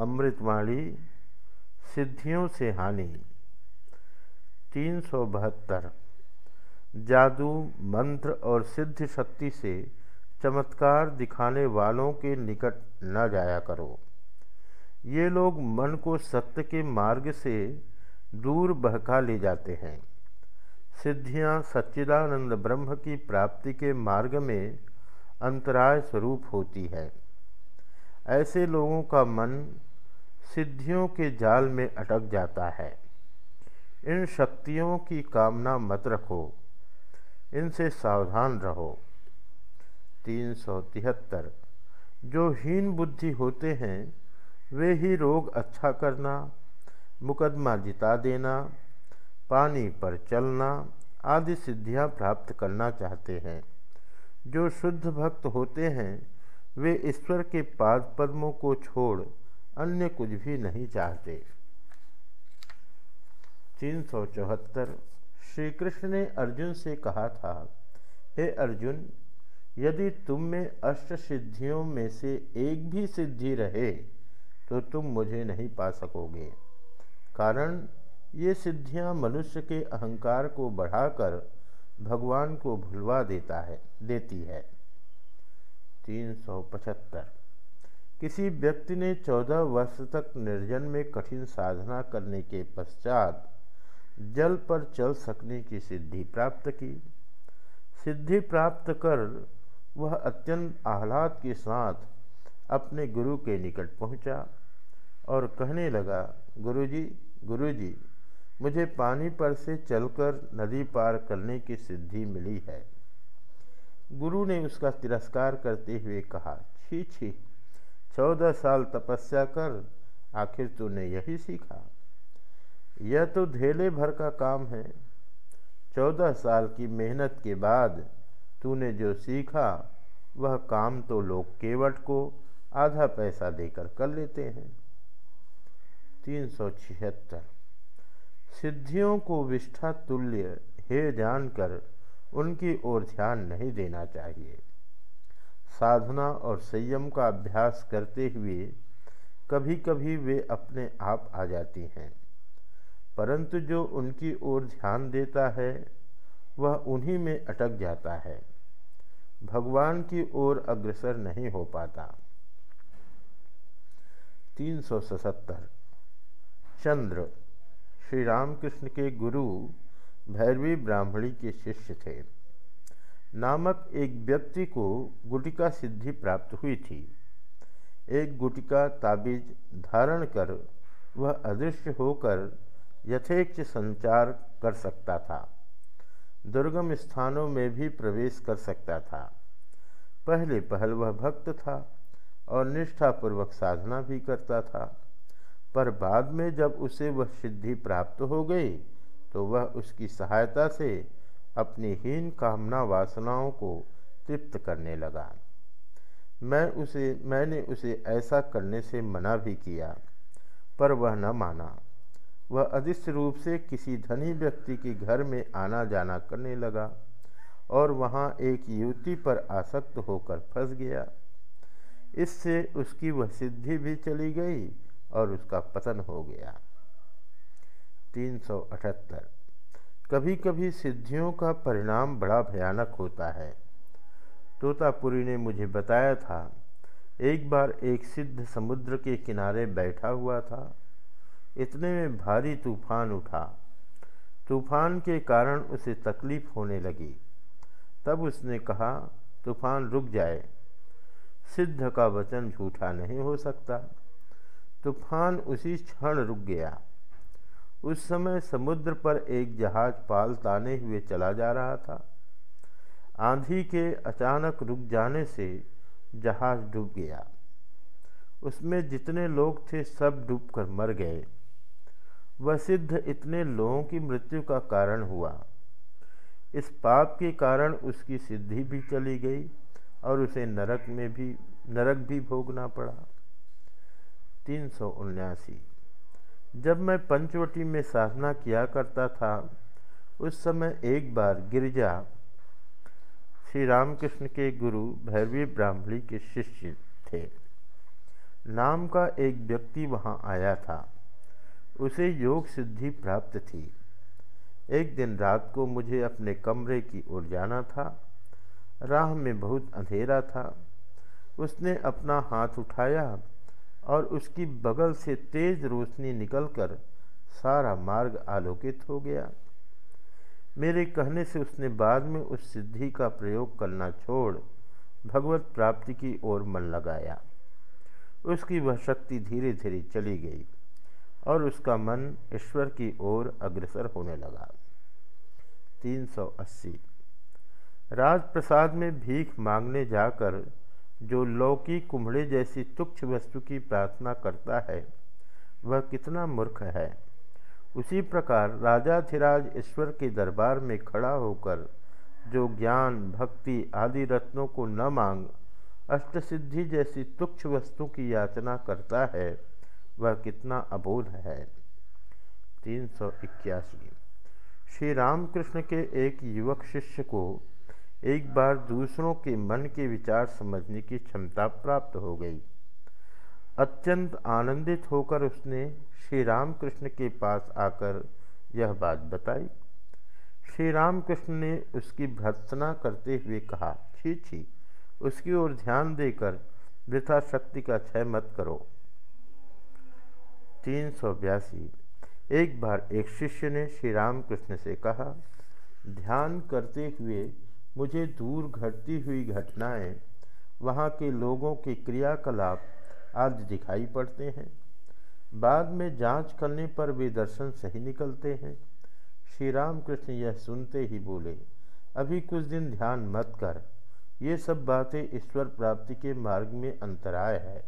अमृतवाणी, सिद्धियों से हानि। तीन सौ बहत्तर। जादू, मंत्र और सिद्ध शक्ति से चमत्कार दिखाने वालों के निकट न जाया करो। ये लोग मन को सत्य के मार्ग से दूर बहका ले जाते हैं। सिद्धियाँ सच्चिदानंद ब्रह्म की प्राप्ति के मार्ग में अंतराय स्वरूप होती है। ऐसे लोगों का मन सिद्धियों के जाल में अटक जाता है। इन शक्तियों की कामना मत रखो। इनसे सावधान रहो। तीन सौ तिहत्तर। जो हीन बुद्धि होते हैं, वे ही रोग अच्छा करना, मुकदमा जिता देना, पानी पर चलना आदि सिद्धियाँ प्राप्त करना चाहते हैं। जो शुद्ध भक्त होते हैं, वे ईश्वर के पाद पद्मों को छोड़ अन्य कुछ भी नहीं चाहते। तीन सौ चौहत्तर श्री कृष्ण ने अर्जुन से कहा था, हे अर्जुन, यदि तुम में अष्ट सिद्धियों में से एक भी सिद्धि रहे तो तुम मुझे नहीं पा सकोगे। कारण, ये सिद्धियाँ मनुष्य के अहंकार को बढ़ाकर भगवान को भुलवा देता है, देती है। तीन सौ पचहत्तर किसी व्यक्ति ने चौदह वर्ष तक निर्जन में कठिन साधना करने के पश्चात जल पर चल सकने की सिद्धि प्राप्त की। सिद्धि प्राप्त कर वह अत्यंत आह्लाद के साथ अपने गुरु के निकट पहुँचा और कहने लगा, गुरुजी गुरुजी, मुझे पानी पर से चलकर नदी पार करने की सिद्धि मिली है। गुरु ने उसका तिरस्कार करते हुए कहा, छी छी चौदह साल तपस्या कर, आखिर तूने यही सीखा। यह तो धेले भर का काम है। चौदह साल की मेहनत के बाद तूने जो सीखा, वह काम तो लोग केवट को आधा पैसा देकर कर लेते हैं। तीन सौ छिहत्तर। सिद्धियों को विष्ठा तुल्य हे जानकर उनकी ओर ध्यान नहीं देना चाहिए। साधना और संयम का अभ्यास करते हुए कभी कभी वे अपने आप आ जाती हैं। परंतु जो उनकी ओर ध्यान देता है, वह उन्हीं में अटक जाता है। भगवान की ओर अग्रसर नहीं हो पाता। तीन सौ सतहत्तर। चंद्र। श्री रामकृष्ण के गुरु भैरवी ब्राह्मणी के शिष्य थे। नामक एक व्यक्ति को गुटिका सिद्धि प्राप्त हुई थी। एक गुटिका ताबीज धारण कर वह अदृश्य होकर यथेच संचार कर सकता था। दुर्गम स्थानों में भी प्रवेश कर सकता था। पहले पहल वह भक्त था और निष्ठापूर्वक साधना भी करता था। पर बाद में जब उसे वह सिद्धि प्राप्त हो गई तो वह उसकी सहायता से अपनी हीन कामना वासनाओं को तृप्त करने लगा। मैं उसे, मैंने उसे ऐसा करने से मना भी किया, पर वह न माना। वह अदृश्य रूप से किसी धनी व्यक्ति के घर में आना जाना करने लगा और वहाँ एक युवती पर आसक्त होकर फंस गया। इससे उसकी वह सिद्धि भी चली गई और उसका पतन हो गया। तीन सौ अठहत्तर कभी कभी सिद्धियों का परिणाम बड़ा भयानक होता है। तोतापुरी ने मुझे बताया था, एक बार एक सिद्ध समुद्र के किनारे बैठा हुआ था। इतने में भारी तूफ़ान उठा। तूफ़ान के कारण उसे तकलीफ़ होने लगी। तब उसने कहा, तूफ़ान रुक जाए। सिद्ध का वचन झूठा नहीं हो सकता। तूफ़ान उसी क्षण रुक गया। उस समय समुद्र पर एक जहाज़ पाल ताने हुए चला जा रहा था। आंधी के अचानक रुक जाने से जहाज़ डूब गया। उसमें जितने लोग थे सब डूबकर मर गए। वह सिद्ध इतने लोगों की मृत्यु का कारण हुआ। इस पाप के कारण उसकी सिद्धि भी चली गई और उसे नरक में भी, नरक भी भोगना पड़ा। तीन सौ उन्यासी जब मैं पंचवटी में साधना किया करता था, उस समय एक बार गिरजा श्री रामकृष्ण के गुरु भैरवी ब्राह्मणी के शिष्य थे। नाम का एक व्यक्ति वहाँ आया था। उसे योग सिद्धि प्राप्त थी। एक दिन रात को मुझे अपने कमरे की ओर जाना था। राह में बहुत अंधेरा था। उसने अपना हाथ उठाया और उसकी बगल से तेज रोशनी निकलकर सारा मार्ग आलोकित हो गया। मेरे कहने से उसने बाद में उस सिद्धि का प्रयोग करना छोड़ भगवत प्राप्ति की ओर मन लगाया। उसकी वह शक्ति धीरे धीरे चली गई और उसका मन ईश्वर की ओर अग्रसर होने लगा। 380 राजप्रसाद में भीख मांगने जाकर जो लौकी कुम्हड़े जैसी तुक्ष वस्तु की प्रार्थना करता है, वह कितना मूर्ख है। उसी प्रकार राजाधिराज ईश्वर के दरबार में खड़ा होकर जो ज्ञान, भक्ति आदि रत्नों को न मांग अष्ट सिद्धि जैसी तुक्ष वस्तु की याचना करता है, वह कितना अबोध है। तीन सौ इक्यासी। श्री रामकृष्ण के एक युवक शिष्य को एक बार दूसरों के मन के विचार समझने की क्षमता प्राप्त हो गई। अत्यंत आनंदित होकर उसने श्री रामकृष्ण के पास आकर यह बात बताई। श्री रामकृष्ण ने उसकी भर्त्सना करते हुए कहा, छी छी, उसकी ओर ध्यान देकर वृथा शक्ति का क्षय मत करो। तीन सौ बयासी। एक बार एक शिष्य ने श्री रामकृष्ण से कहा, ध्यान करते हुए मुझे दूर घटती हुई घटनाएँ, वहाँ के लोगों के क्रियाकलाप आदि दिखाई पड़ते हैं। बाद में जाँच करने पर वे दर्शन सही निकलते हैं। श्री रामकृष्ण यह सुनते ही बोले, अभी कुछ दिन ध्यान मत कर। ये सब बातें ईश्वर प्राप्ति के मार्ग में अंतराय है।